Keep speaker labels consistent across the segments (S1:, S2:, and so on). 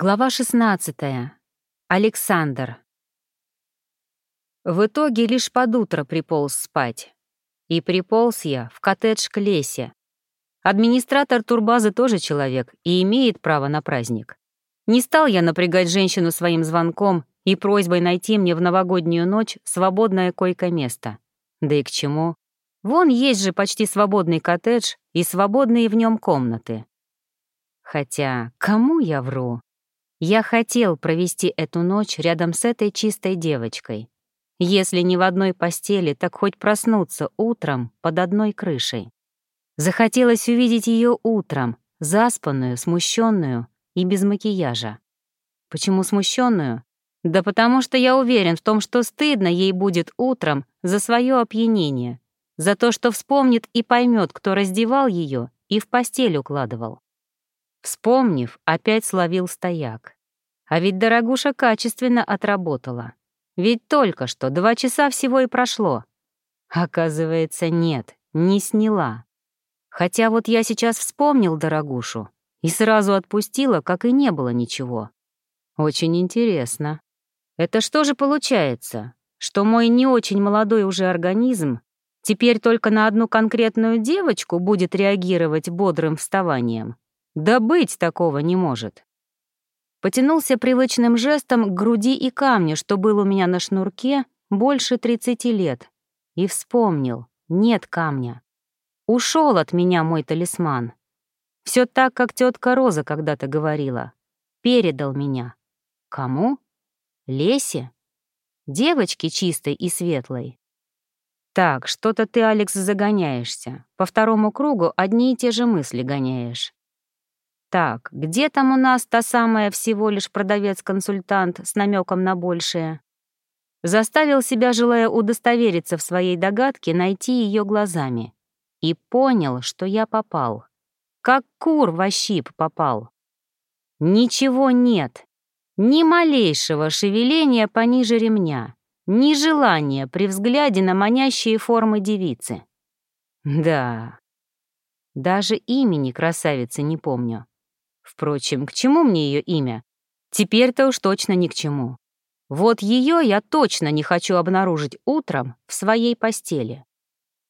S1: Глава 16. Александр. В итоге лишь под утро приполз спать. И приполз я в коттедж к лесе. Администратор турбазы тоже человек и имеет право на праздник. Не стал я напрягать женщину своим звонком и просьбой найти мне в новогоднюю ночь свободное койко-место. Да и к чему? Вон есть же почти свободный коттедж и свободные в нем комнаты. Хотя, кому я вру? Я хотел провести эту ночь рядом с этой чистой девочкой. Если не в одной постели, так хоть проснуться утром под одной крышей. Захотелось увидеть ее утром, заспанную, смущенную и без макияжа. Почему смущенную? Да потому что я уверен в том, что стыдно ей будет утром за свое опьянение, за то, что вспомнит и поймет, кто раздевал ее и в постель укладывал. Вспомнив, опять словил стояк. А ведь дорогуша качественно отработала. Ведь только что два часа всего и прошло. Оказывается, нет, не сняла. Хотя вот я сейчас вспомнил дорогушу и сразу отпустила, как и не было ничего. Очень интересно. Это что же получается, что мой не очень молодой уже организм теперь только на одну конкретную девочку будет реагировать бодрым вставанием? Да быть такого не может. Потянулся привычным жестом к груди и камню, что был у меня на шнурке больше 30 лет, и вспомнил, нет камня. Ушел от меня мой талисман. Все так, как тетка Роза когда-то говорила. Передал меня. Кому? Лесе? Девочке чистой и светлой. Так, что-то ты, Алекс, загоняешься. По второму кругу одни и те же мысли гоняешь. Так, где там у нас та самая всего лишь продавец-консультант с намеком на большее? Заставил себя, желая удостовериться в своей догадке, найти ее глазами. И понял, что я попал. Как кур во щип попал. Ничего нет. Ни малейшего шевеления пониже ремня. Ни желания при взгляде на манящие формы девицы. Да. Даже имени красавицы не помню. Впрочем, к чему мне ее имя? Теперь-то уж точно ни к чему. Вот ее я точно не хочу обнаружить утром в своей постели.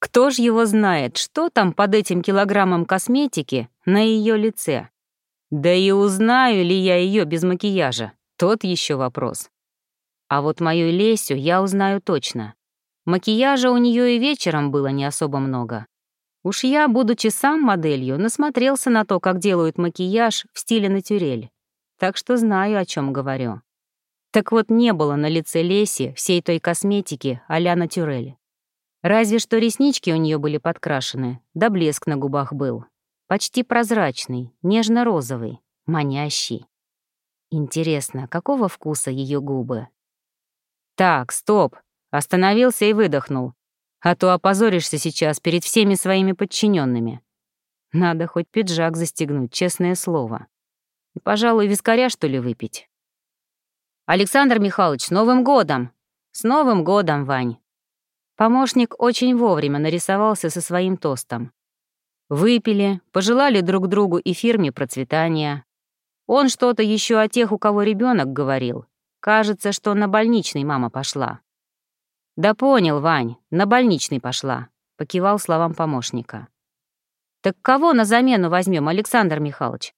S1: Кто ж его знает, что там под этим килограммом косметики на ее лице? Да и узнаю ли я ее без макияжа, тот еще вопрос. А вот мою Лесю я узнаю точно. Макияжа у нее и вечером было не особо много. Уж я, будучи сам моделью, насмотрелся на то, как делают макияж в стиле натюрель. Так что знаю, о чем говорю. Так вот, не было на лице Леси всей той косметики а-ля натюрель. Разве что реснички у нее были подкрашены, да блеск на губах был. Почти прозрачный, нежно-розовый, манящий. Интересно, какого вкуса ее губы? Так, стоп. Остановился и выдохнул а то опозоришься сейчас перед всеми своими подчиненными. Надо хоть пиджак застегнуть, честное слово. И, пожалуй, вискаря, что ли, выпить. Александр Михайлович, с Новым годом! С Новым годом, Вань! Помощник очень вовремя нарисовался со своим тостом. Выпили, пожелали друг другу и фирме процветания. Он что-то еще о тех, у кого ребенок говорил. Кажется, что на больничный мама пошла. «Да понял, Вань, на больничный пошла», — покивал словам помощника. «Так кого на замену возьмем, Александр Михайлович?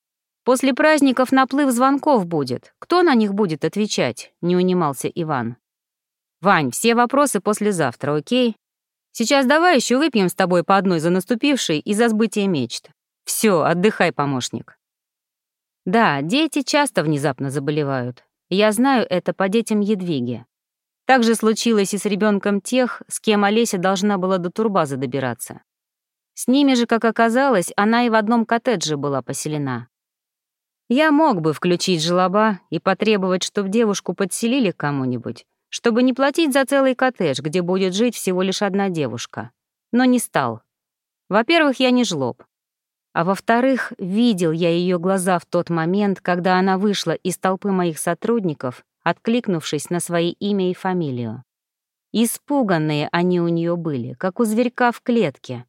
S1: После праздников наплыв звонков будет. Кто на них будет отвечать?» — не унимался Иван. «Вань, все вопросы послезавтра, окей? Сейчас давай еще выпьем с тобой по одной за наступивший и за сбытие мечт. Все, отдыхай, помощник». Да, дети часто внезапно заболевают. Я знаю это по детям Едвиги. Так же случилось и с ребенком тех, с кем Олеся должна была до турбазы добираться. С ними же, как оказалось, она и в одном коттедже была поселена. Я мог бы включить желоба и потребовать, чтобы девушку подселили к кому-нибудь, чтобы не платить за целый коттедж, где будет жить всего лишь одна девушка. Но не стал. Во-первых, я не жлоб. А во-вторых, видел я ее глаза в тот момент, когда она вышла из толпы моих сотрудников откликнувшись на свои имя и фамилию. Испуганные они у нее были, как у зверька в клетке.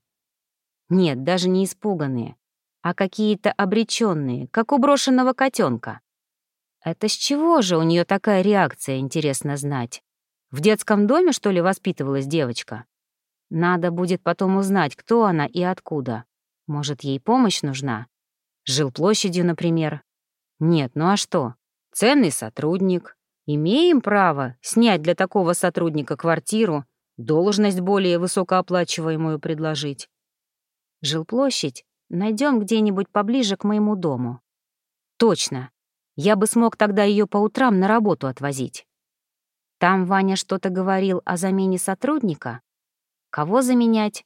S1: Нет, даже не испуганные, а какие-то обреченные, как у брошенного котенка. Это с чего же у нее такая реакция, интересно знать? В детском доме, что ли, воспитывалась девочка? Надо будет потом узнать, кто она и откуда. Может, ей помощь нужна? Жил площадью, например. Нет, ну а что? Ценный сотрудник. Имеем право снять для такого сотрудника квартиру, должность более высокооплачиваемую предложить. Жилплощадь найдем где-нибудь поближе к моему дому. Точно. Я бы смог тогда ее по утрам на работу отвозить. Там Ваня что-то говорил о замене сотрудника. Кого заменять?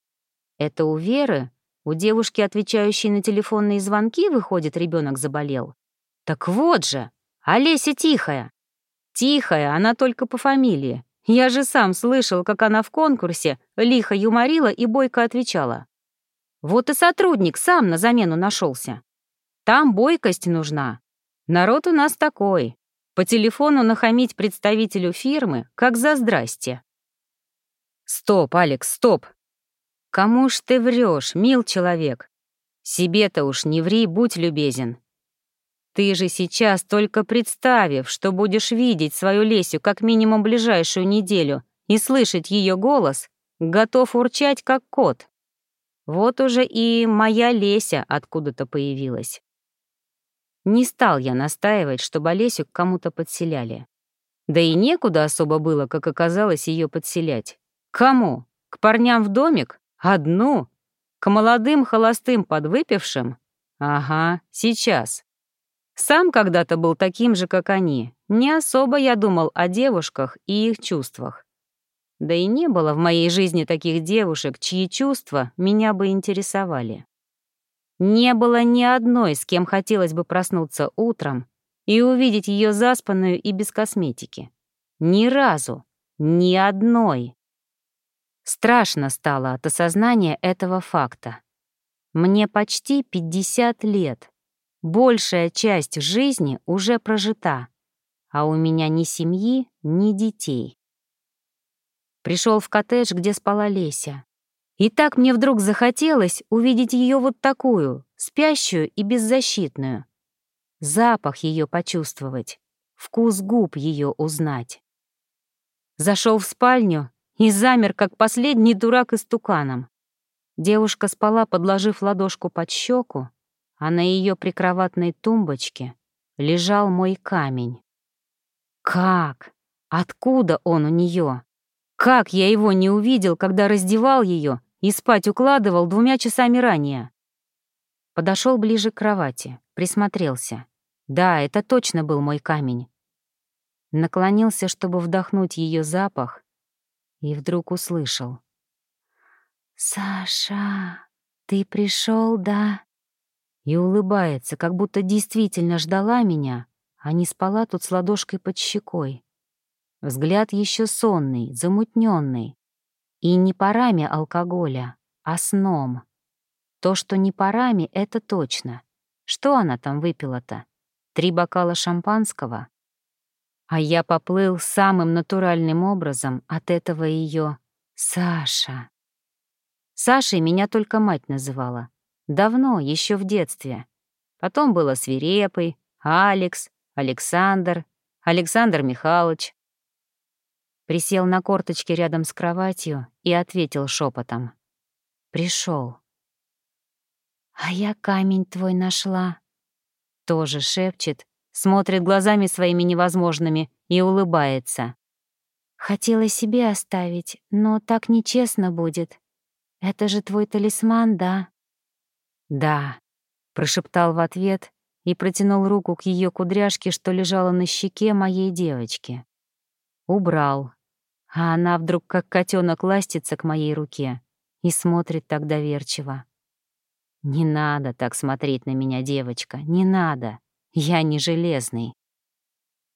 S1: Это у Веры, у девушки, отвечающей на телефонные звонки, выходит, ребенок заболел. Так вот же, Олеся Тихая. Тихая, она только по фамилии. Я же сам слышал, как она в конкурсе лихо юморила и бойко отвечала. Вот и сотрудник сам на замену нашелся. Там бойкость нужна. Народ у нас такой. По телефону нахамить представителю фирмы, как за здрасте. Стоп, Алекс, стоп. Кому ж ты врешь, мил человек? Себе-то уж не ври, будь любезен. Ты же сейчас, только представив, что будешь видеть свою Лесю как минимум ближайшую неделю и слышать ее голос, готов урчать, как кот. Вот уже и моя Леся откуда-то появилась. Не стал я настаивать, чтобы Олесю к кому-то подселяли. Да и некуда особо было, как оказалось, ее подселять. Кому? К парням в домик? Одну? К молодым холостым подвыпившим? Ага, сейчас. Сам когда-то был таким же, как они. Не особо я думал о девушках и их чувствах. Да и не было в моей жизни таких девушек, чьи чувства меня бы интересовали. Не было ни одной, с кем хотелось бы проснуться утром и увидеть ее заспанную и без косметики. Ни разу. Ни одной. Страшно стало от осознания этого факта. Мне почти 50 лет. Большая часть жизни уже прожита, а у меня ни семьи, ни детей. Пришел в коттедж, где спала Леся. И так мне вдруг захотелось увидеть ее вот такую, спящую и беззащитную. Запах ее почувствовать, вкус губ ее узнать. Зашел в спальню и замер, как последний дурак истуканом. Девушка спала, подложив ладошку под щеку, а на ее прикроватной тумбочке лежал мой камень. Как? Откуда он у нее? Как я его не увидел, когда раздевал ее и спать укладывал двумя часами ранее? Подошел ближе к кровати, присмотрелся. Да, это точно был мой камень. Наклонился, чтобы вдохнуть ее запах, и вдруг услышал. «Саша, ты пришел, да?» И улыбается, как будто действительно ждала меня, а не спала тут с ладошкой под щекой. Взгляд еще сонный, замутненный. И не парами алкоголя, а сном. То, что не парами, это точно. Что она там выпила-то? Три бокала шампанского? А я поплыл самым натуральным образом от этого ее Саша. Сашей меня только мать называла. Давно, еще в детстве. Потом было Свирепый, Алекс, Александр, Александр Михайлович. Присел на корточки рядом с кроватью и ответил шепотом. Пришел. А я камень твой нашла. Тоже шепчет, смотрит глазами своими невозможными и улыбается. Хотела себе оставить, но так нечестно будет. Это же твой талисман, да? «Да», — прошептал в ответ и протянул руку к ее кудряшке, что лежала на щеке моей девочки. Убрал, а она вдруг как котенок ластится к моей руке и смотрит так доверчиво. «Не надо так смотреть на меня, девочка, не надо. Я не железный».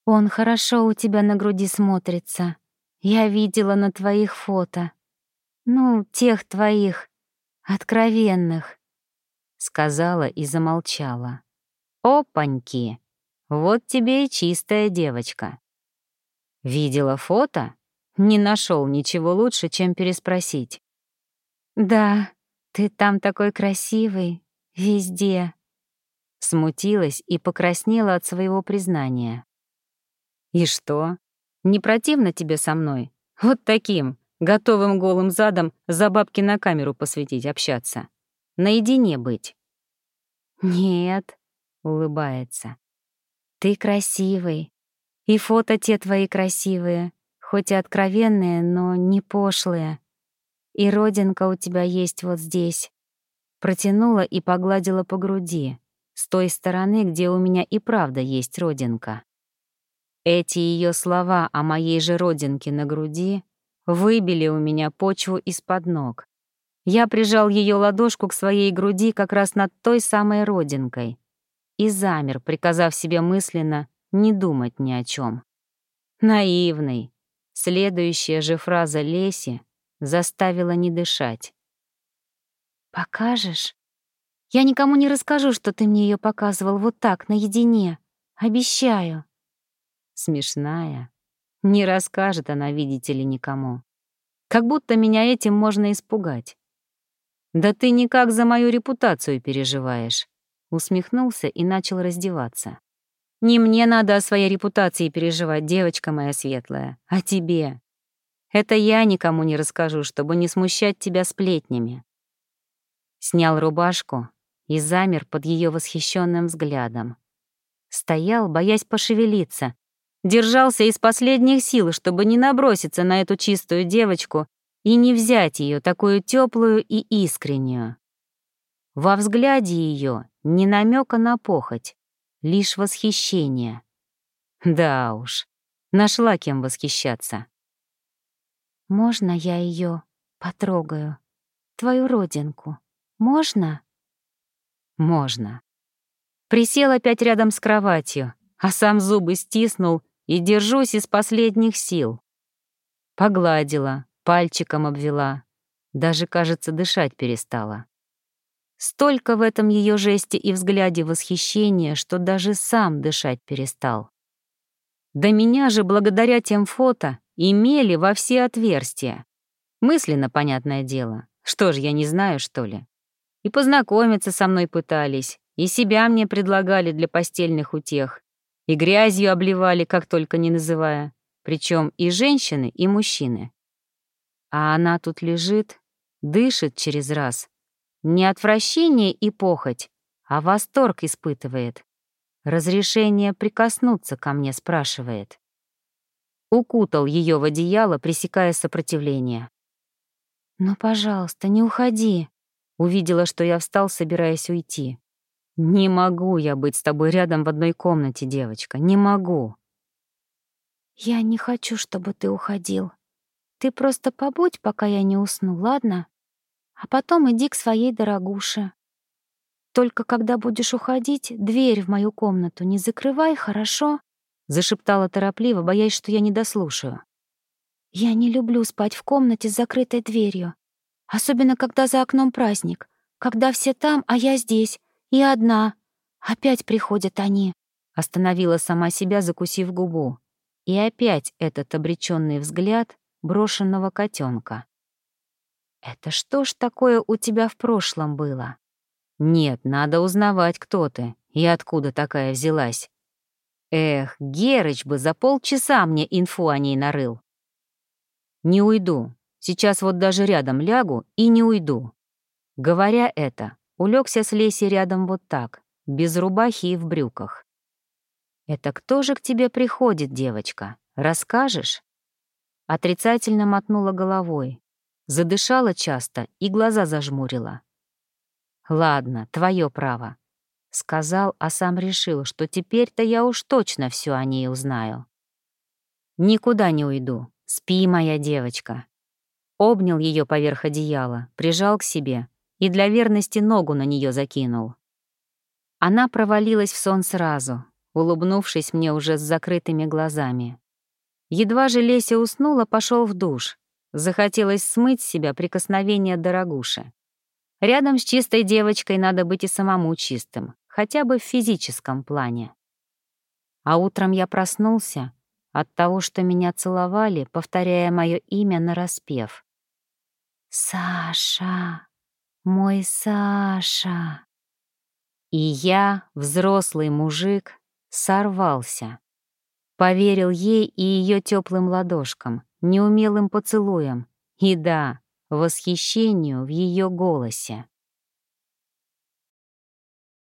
S1: «Он хорошо у тебя на груди смотрится. Я видела на твоих фото. Ну, тех твоих, откровенных сказала и замолчала. «Опаньки! Вот тебе и чистая девочка». Видела фото? Не нашел ничего лучше, чем переспросить. «Да, ты там такой красивый, везде». Смутилась и покраснела от своего признания. И что? Не противно тебе со мной? Вот таким, готовым голым задом за бабки на камеру посветить, общаться. Наедине быть. Нет, улыбается. Ты красивый. И фото те твои красивые, хоть и откровенные, но не пошлые. И родинка у тебя есть вот здесь. Протянула и погладила по груди, с той стороны, где у меня и правда есть родинка. Эти ее слова о моей же родинке на груди выбили у меня почву из-под ног. Я прижал ее ладошку к своей груди как раз над той самой родинкой и замер, приказав себе мысленно не думать ни о чем. Наивный. Следующая же фраза Леси заставила не дышать. «Покажешь? Я никому не расскажу, что ты мне ее показывал вот так, наедине. Обещаю» смешная. Не расскажет она, видите ли, никому. Как будто меня этим можно испугать. «Да ты никак за мою репутацию переживаешь», — усмехнулся и начал раздеваться. «Не мне надо о своей репутации переживать, девочка моя светлая, а тебе. Это я никому не расскажу, чтобы не смущать тебя сплетнями». Снял рубашку и замер под ее восхищенным взглядом. Стоял, боясь пошевелиться, Держался из последних сил, чтобы не наброситься на эту чистую девочку и не взять ее такую теплую и искреннюю. Во взгляде ее ни намека на похоть, лишь восхищение. Да уж, нашла кем восхищаться. «Можно я ее потрогаю? Твою родинку? Можно?» «Можно». Присел опять рядом с кроватью, а сам зубы стиснул и держусь из последних сил. Погладила, пальчиком обвела, даже, кажется, дышать перестала. Столько в этом ее жесте и взгляде восхищения, что даже сам дышать перестал. Да меня же, благодаря тем фото, имели во все отверстия. Мысленно, понятное дело. Что ж, я не знаю, что ли? И познакомиться со мной пытались, и себя мне предлагали для постельных утех, и грязью обливали, как только не называя, причем и женщины, и мужчины. А она тут лежит, дышит через раз. Не отвращение и похоть, а восторг испытывает. Разрешение прикоснуться ко мне спрашивает. Укутал ее в одеяло, пресекая сопротивление. «Ну, пожалуйста, не уходи», — увидела, что я встал, собираясь уйти. «Не могу я быть с тобой рядом в одной комнате, девочка, не могу». «Я не хочу, чтобы ты уходил. Ты просто побудь, пока я не усну, ладно? А потом иди к своей дорогуше. Только когда будешь уходить, дверь в мою комнату не закрывай, хорошо?» Зашептала торопливо, боясь, что я не дослушаю. «Я не люблю спать в комнате с закрытой дверью, особенно когда за окном праздник, когда все там, а я здесь, и одна. Опять приходят они. Остановила сама себя, закусив губу. И опять этот обреченный взгляд брошенного котенка. Это что ж такое у тебя в прошлом было? Нет, надо узнавать, кто ты и откуда такая взялась. Эх, Герыч бы за полчаса мне инфу о ней нарыл. Не уйду. Сейчас вот даже рядом лягу и не уйду. Говоря это, улегся с Лесей рядом вот так, без рубахи и в брюках. «Это кто же к тебе приходит, девочка? Расскажешь?» Отрицательно мотнула головой, задышала часто и глаза зажмурила. «Ладно, твое право», — сказал, а сам решил, что теперь-то я уж точно все о ней узнаю. «Никуда не уйду. Спи, моя девочка». Обнял ее поверх одеяла, прижал к себе, и для верности ногу на нее закинул. Она провалилась в сон сразу, улыбнувшись мне уже с закрытыми глазами. Едва же Леся уснула, пошел в душ. Захотелось смыть с себя прикосновение дорогуши. Рядом с чистой девочкой надо быть и самому чистым, хотя бы в физическом плане. А утром я проснулся от того, что меня целовали, повторяя мое имя нараспев. «Саша!» мой Саша. И я, взрослый мужик, сорвался. Поверил ей и ее теплым ладошкам, неумелым поцелуям и, да, восхищению в ее голосе.